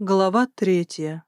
Глава третья.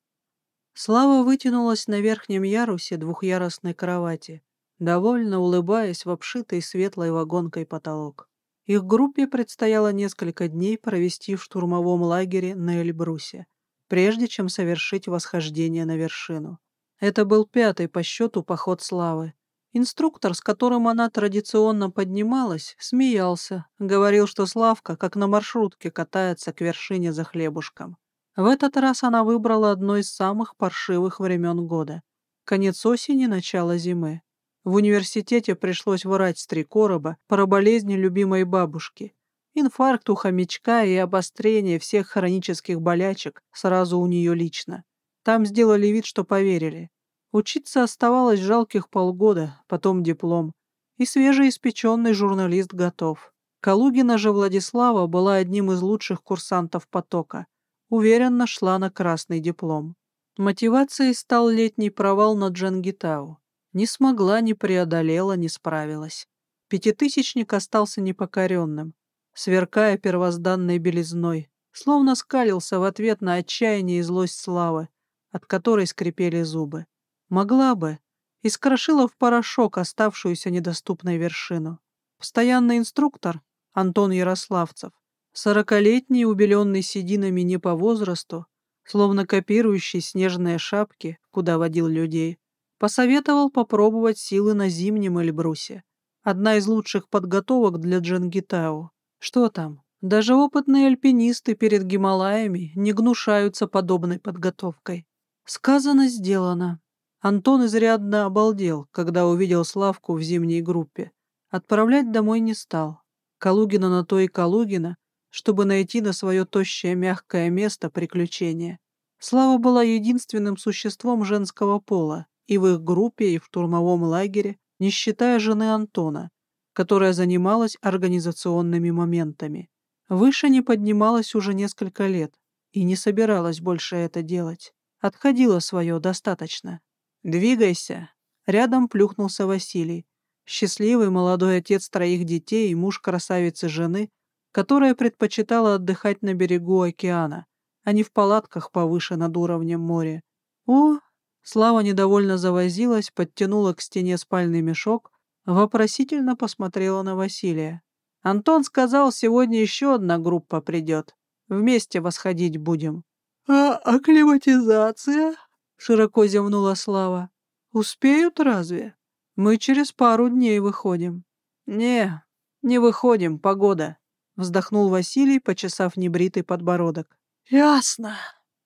Слава вытянулась на верхнем ярусе двухъярусной кровати, довольно улыбаясь в обшитой светлой вагонкой потолок. Их группе предстояло несколько дней провести в штурмовом лагере на Эльбрусе, прежде чем совершить восхождение на вершину. Это был пятый по счету поход Славы. Инструктор, с которым она традиционно поднималась, смеялся, говорил, что Славка, как на маршрутке, катается к вершине за хлебушком. В этот раз она выбрала одно из самых паршивых времен года. Конец осени, начало зимы. В университете пришлось врать с три короба про болезни любимой бабушки. Инфаркт у хомячка и обострение всех хронических болячек сразу у нее лично. Там сделали вид, что поверили. Учиться оставалось жалких полгода, потом диплом. И свежеиспеченный журналист готов. Калугина же Владислава была одним из лучших курсантов потока уверенно шла на красный диплом. Мотивацией стал летний провал на Джангитау. Не смогла, не преодолела, не справилась. Пятитысячник остался непокоренным, сверкая первозданной белизной, словно скалился в ответ на отчаяние и злость славы, от которой скрипели зубы. Могла бы, и скрошила в порошок оставшуюся недоступной вершину. Постоянный инструктор, Антон Ярославцев, Сорокалетний, убеленный сединами не по возрасту, словно копирующий снежные шапки, куда водил людей, посоветовал попробовать силы на зимнем Эльбрусе. Одна из лучших подготовок для Джангитау. Что там? Даже опытные альпинисты перед Гималаями не гнушаются подобной подготовкой. Сказано, сделано. Антон изрядно обалдел, когда увидел Славку в зимней группе. Отправлять домой не стал. Калугина на то и Калугина, чтобы найти на свое тощее мягкое место приключения. Слава была единственным существом женского пола и в их группе, и в штурмовом лагере, не считая жены Антона, которая занималась организационными моментами. Выше не поднималась уже несколько лет и не собиралась больше это делать. Отходила свое достаточно. «Двигайся!» Рядом плюхнулся Василий, счастливый молодой отец троих детей и муж красавицы жены, которая предпочитала отдыхать на берегу океана, а не в палатках повыше над уровнем моря. О, Слава недовольно завозилась, подтянула к стене спальный мешок, вопросительно посмотрела на Василия. Антон сказал, сегодня еще одна группа придет. Вместе восходить будем. — А акклиматизация? — широко зевнула Слава. — Успеют разве? Мы через пару дней выходим. — Не, не выходим, погода. Вздохнул Василий, почесав небритый подбородок. «Ясно».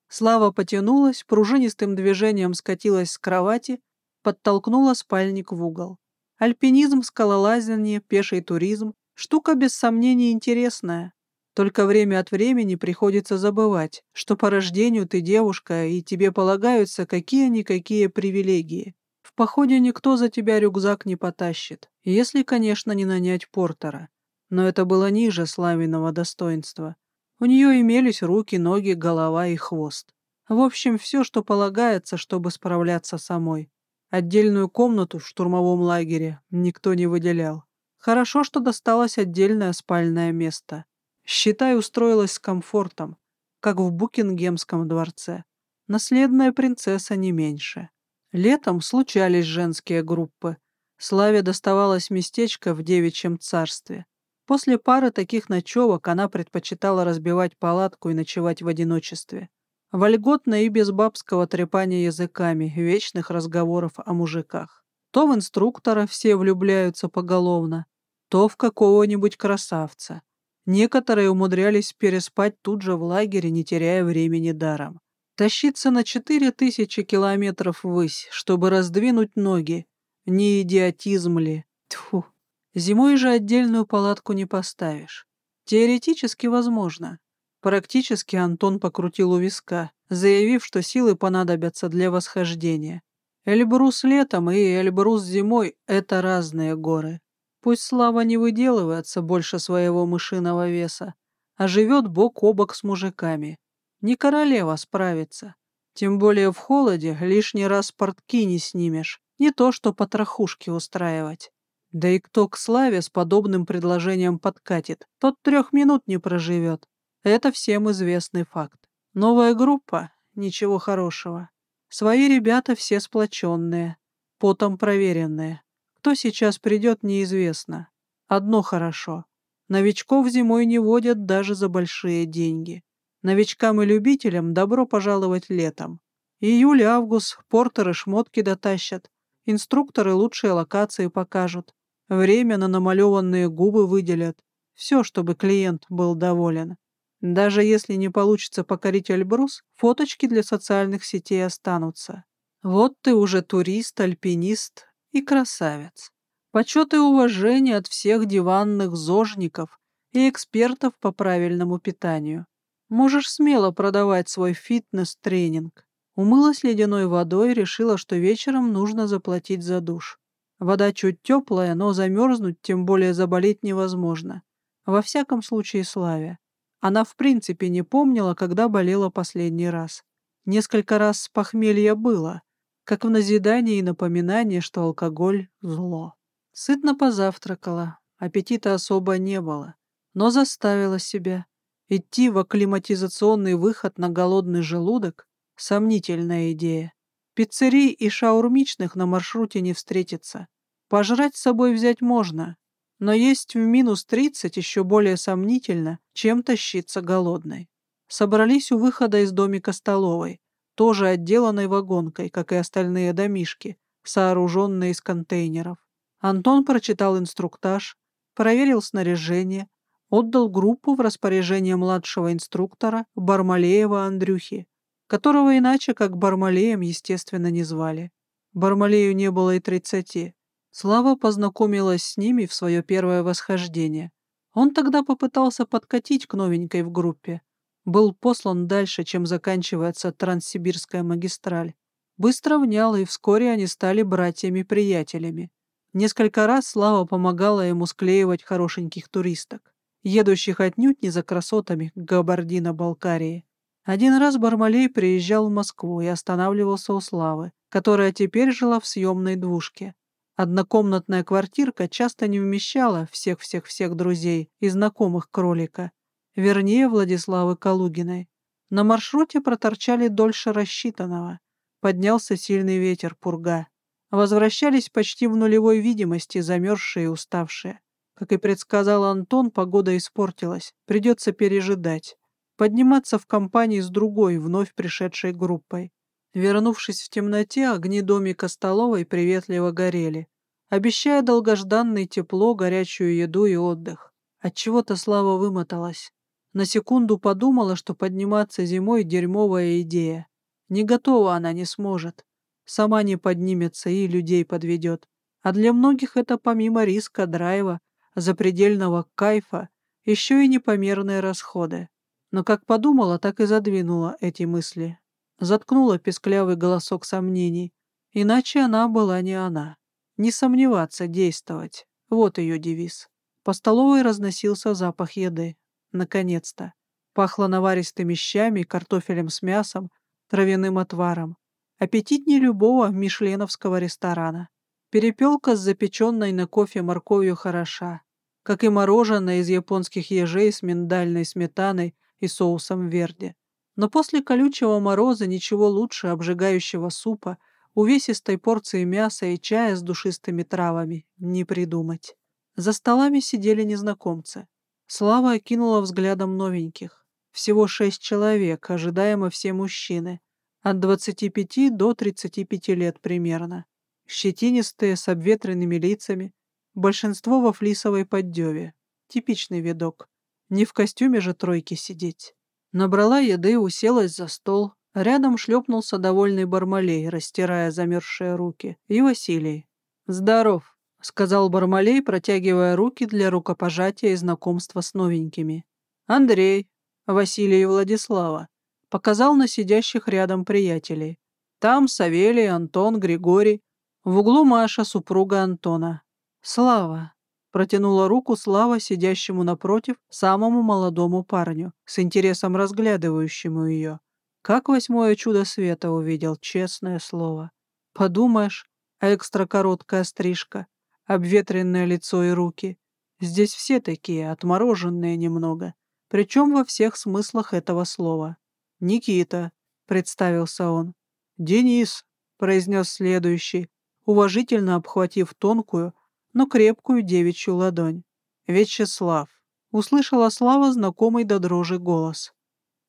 Слава потянулась, пружинистым движением скатилась с кровати, подтолкнула спальник в угол. Альпинизм, скалолазание, пеший туризм — штука без сомнений интересная. Только время от времени приходится забывать, что по рождению ты девушка, и тебе полагаются какие-никакие привилегии. В походе никто за тебя рюкзак не потащит, если, конечно, не нанять портера но это было ниже славиного достоинства. У нее имелись руки, ноги, голова и хвост. В общем, все, что полагается, чтобы справляться самой. Отдельную комнату в штурмовом лагере никто не выделял. Хорошо, что досталось отдельное спальное место. Считай, устроилась с комфортом, как в Букингемском дворце. Наследная принцесса не меньше. Летом случались женские группы. Славе доставалось местечко в девичьем царстве. После пары таких ночевок она предпочитала разбивать палатку и ночевать в одиночестве. Вольготно и без бабского трепания языками, вечных разговоров о мужиках. То в инструктора все влюбляются поголовно, то в какого-нибудь красавца. Некоторые умудрялись переспать тут же в лагере, не теряя времени даром. Тащиться на четыре тысячи километров ввысь, чтобы раздвинуть ноги. Не идиотизм ли? Тьфу. Зимой же отдельную палатку не поставишь. Теоретически возможно. Практически Антон покрутил у виска, заявив, что силы понадобятся для восхождения. Эльбрус летом и Эльбрус зимой — это разные горы. Пусть Слава не выделывается больше своего мышиного веса, а живет бок о бок с мужиками. Не королева справится. Тем более в холоде лишний раз портки не снимешь, не то что потрохушки устраивать. Да и кто к славе с подобным предложением подкатит, тот трех минут не проживет. Это всем известный факт. Новая группа? Ничего хорошего. Свои ребята все сплоченные, потом проверенные. Кто сейчас придет, неизвестно. Одно хорошо. Новичков зимой не водят даже за большие деньги. Новичкам и любителям добро пожаловать летом. Июль-август портеры шмотки дотащат, инструкторы лучшие локации покажут, время на намалеванные губы выделят. Все, чтобы клиент был доволен. Даже если не получится покорить Эльбрус, фоточки для социальных сетей останутся. Вот ты уже турист, альпинист и красавец. Почет и уважение от всех диванных зожников и экспертов по правильному питанию. Можешь смело продавать свой фитнес-тренинг. Умылась ледяной водой решила, что вечером нужно заплатить за душ. Вода чуть теплая, но замерзнуть, тем более заболеть невозможно. Во всяком случае, Славе. Она в принципе не помнила, когда болела последний раз. Несколько раз с похмелья было, как в назидании и напоминании, что алкоголь — зло. Сытно позавтракала, аппетита особо не было, но заставила себя. Идти в акклиматизационный выход на голодный желудок Сомнительная идея. Пиццерий и шаурмичных на маршруте не встретится. Пожрать с собой взять можно, но есть в минус 30 еще более сомнительно, чем тащиться голодной. Собрались у выхода из домика столовой, тоже отделанной вагонкой, как и остальные домишки, сооруженные из контейнеров. Антон прочитал инструктаж, проверил снаряжение, отдал группу в распоряжение младшего инструктора Бармалеева Андрюхи которого иначе как Бармалеем, естественно, не звали. Бармалею не было и тридцати. Слава познакомилась с ними в свое первое восхождение. Он тогда попытался подкатить к новенькой в группе. Был послан дальше, чем заканчивается Транссибирская магистраль. Быстро внял, и вскоре они стали братьями-приятелями. Несколько раз Слава помогала ему склеивать хорошеньких туристок, едущих отнюдь не за красотами Габардино-Балкарии. Один раз Бармалей приезжал в Москву и останавливался у Славы, которая теперь жила в съемной двушке. Однокомнатная квартирка часто не вмещала всех-всех-всех друзей и знакомых кролика, вернее, Владиславы Калугиной. На маршруте проторчали дольше рассчитанного. Поднялся сильный ветер, пурга. Возвращались почти в нулевой видимости, замерзшие и уставшие. Как и предсказал Антон, погода испортилась, придется пережидать подниматься в компании с другой, вновь пришедшей группой. Вернувшись в темноте, огни домика столовой приветливо горели, обещая долгожданное тепло, горячую еду и отдых. Отчего-то Слава вымоталась. На секунду подумала, что подниматься зимой — дерьмовая идея. Не готова она не сможет. Сама не поднимется и людей подведет. А для многих это помимо риска, драйва, запредельного кайфа, еще и непомерные расходы но как подумала, так и задвинула эти мысли. Заткнула песклявый голосок сомнений. Иначе она была не она. Не сомневаться, действовать. Вот ее девиз. По столовой разносился запах еды. Наконец-то. Пахло наваристыми щами, картофелем с мясом, травяным отваром. Аппетит не любого мишленовского ресторана. Перепелка с запеченной на кофе морковью хороша, как и мороженое из японских ежей с миндальной сметаной и соусом верди. Но после колючего мороза ничего лучше обжигающего супа, увесистой порции мяса и чая с душистыми травами не придумать. За столами сидели незнакомцы. Слава окинула взглядом новеньких. Всего шесть человек, ожидаемо все мужчины. От 25 до 35 лет примерно. Щетинистые, с обветренными лицами. Большинство во флисовой поддеве. Типичный видок. Не в костюме же тройки сидеть. Набрала еды, уселась за стол. Рядом шлепнулся довольный Бармалей, растирая замерзшие руки. И Василий. «Здоров», — сказал Бармалей, протягивая руки для рукопожатия и знакомства с новенькими. «Андрей, Василий и Владислава», — показал на сидящих рядом приятелей. Там Савелий, Антон, Григорий. В углу Маша, супруга Антона. «Слава», Протянула руку Слава сидящему напротив самому молодому парню, с интересом разглядывающему ее. Как восьмое чудо света увидел, честное слово. Подумаешь, экстра короткая стрижка, обветренное лицо и руки. Здесь все такие, отмороженные немного, причем во всех смыслах этого слова. «Никита», — представился он. «Денис», — произнес следующий, уважительно обхватив тонкую, но крепкую девичью ладонь. «Вячеслав», — услышала Слава знакомый до дрожи голос.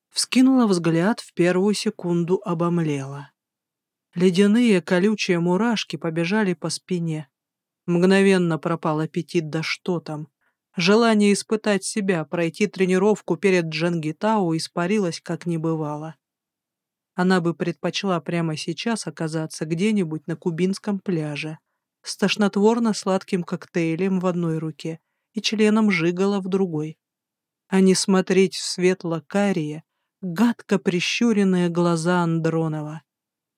Вскинула взгляд, в первую секунду обомлела. Ледяные колючие мурашки побежали по спине. Мгновенно пропал аппетит, да что там. Желание испытать себя, пройти тренировку перед Джангитау испарилось как не бывало. Она бы предпочла прямо сейчас оказаться где-нибудь на кубинском пляже с тошнотворно-сладким коктейлем в одной руке и членом жигала в другой, а не смотреть в светло-карие, гадко прищуренные глаза Андронова,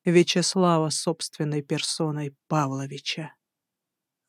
Вячеслава собственной персоной Павловича.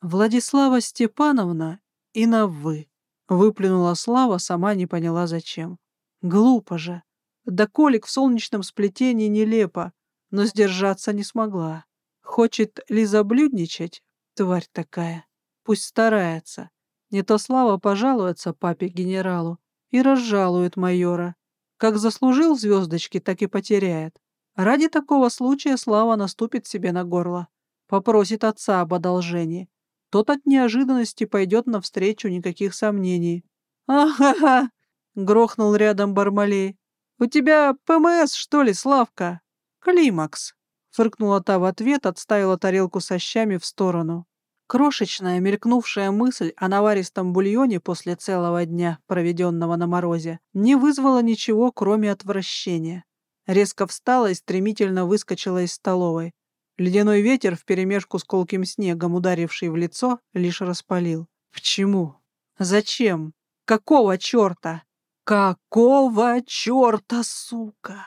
Владислава Степановна и на «вы», выплюнула Слава, сама не поняла зачем. Глупо же. Да колик в солнечном сплетении нелепо, но сдержаться не смогла. Хочет лизоблюдничать? Тварь такая. Пусть старается. Не то Слава пожалуется папе-генералу и разжалует майора. Как заслужил звездочки, так и потеряет. Ради такого случая Слава наступит себе на горло. Попросит отца об одолжении. Тот от неожиданности пойдет навстречу, никаких сомнений. «Ага-ха!» — грохнул рядом Бармалей. «У тебя ПМС, что ли, Славка?» «Климакс», — фыркнула та в ответ, отставила тарелку со щами в сторону. Крошечная, мелькнувшая мысль о наваристом бульоне после целого дня, проведенного на морозе, не вызвала ничего, кроме отвращения. Резко встала и стремительно выскочила из столовой. Ледяной ветер вперемешку с колким снегом, ударивший в лицо, лишь распалил. Почему? Зачем? Какого черта? Какого черта, сука?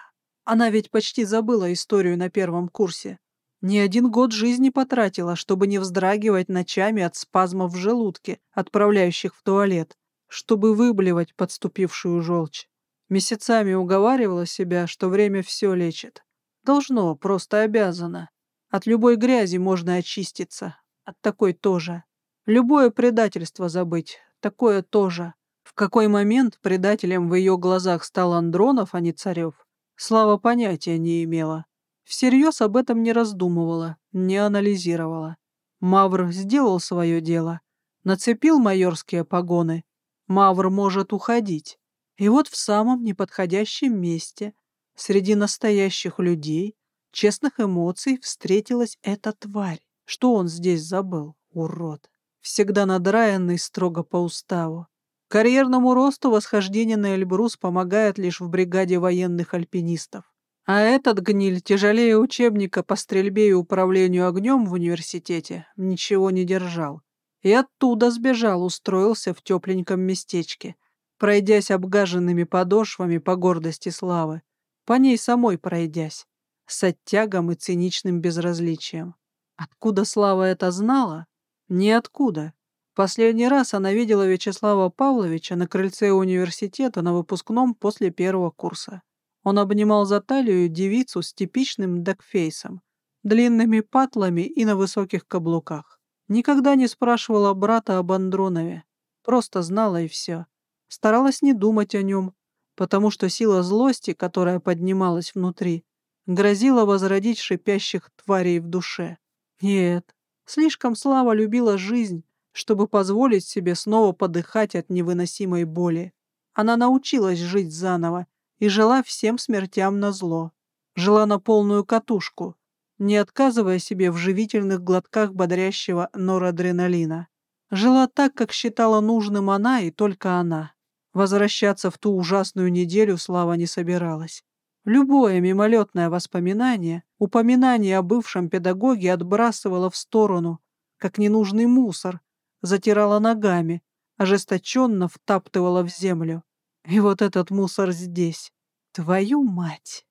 Она ведь почти забыла историю на первом курсе. Ни один год жизни потратила, чтобы не вздрагивать ночами от спазмов в желудке, отправляющих в туалет, чтобы выблевать подступившую желчь. Месяцами уговаривала себя, что время все лечит. Должно, просто обязано. От любой грязи можно очиститься, от такой тоже. Любое предательство забыть, такое тоже. В какой момент предателем в ее глазах стал Андронов, а не Царев, Слава понятия не имела. Всерьез об этом не раздумывала, не анализировала. Мавр сделал свое дело. Нацепил майорские погоны. Мавр может уходить. И вот в самом неподходящем месте, среди настоящих людей, честных эмоций, встретилась эта тварь. Что он здесь забыл, урод? Всегда надраенный строго по уставу. Карьерному росту восхождение на Эльбрус помогает лишь в бригаде военных альпинистов. А этот гниль, тяжелее учебника по стрельбе и управлению огнем в университете, ничего не держал. И оттуда сбежал, устроился в тепленьком местечке, пройдясь обгаженными подошвами по гордости славы, по ней самой пройдясь, с оттягом и циничным безразличием. Откуда Слава это знала? Ниоткуда. Последний раз она видела Вячеслава Павловича на крыльце университета на выпускном после первого курса. Он обнимал за талию девицу с типичным декфейсом, длинными патлами и на высоких каблуках. Никогда не спрашивала брата об Андронове, просто знала и все. Старалась не думать о нем, потому что сила злости, которая поднималась внутри, грозила возродить шипящих тварей в душе. Нет, слишком Слава любила жизнь, чтобы позволить себе снова подыхать от невыносимой боли. Она научилась жить заново и жила всем смертям на зло. Жила на полную катушку, не отказывая себе в живительных глотках бодрящего норадреналина. Жила так, как считала нужным она и только она. Возвращаться в ту ужасную неделю Слава не собиралась. Любое мимолетное воспоминание, упоминание о бывшем педагоге отбрасывало в сторону, как ненужный мусор, затирала ногами, ожесточенно втаптывала в землю. И вот этот мусор здесь. Твою мать!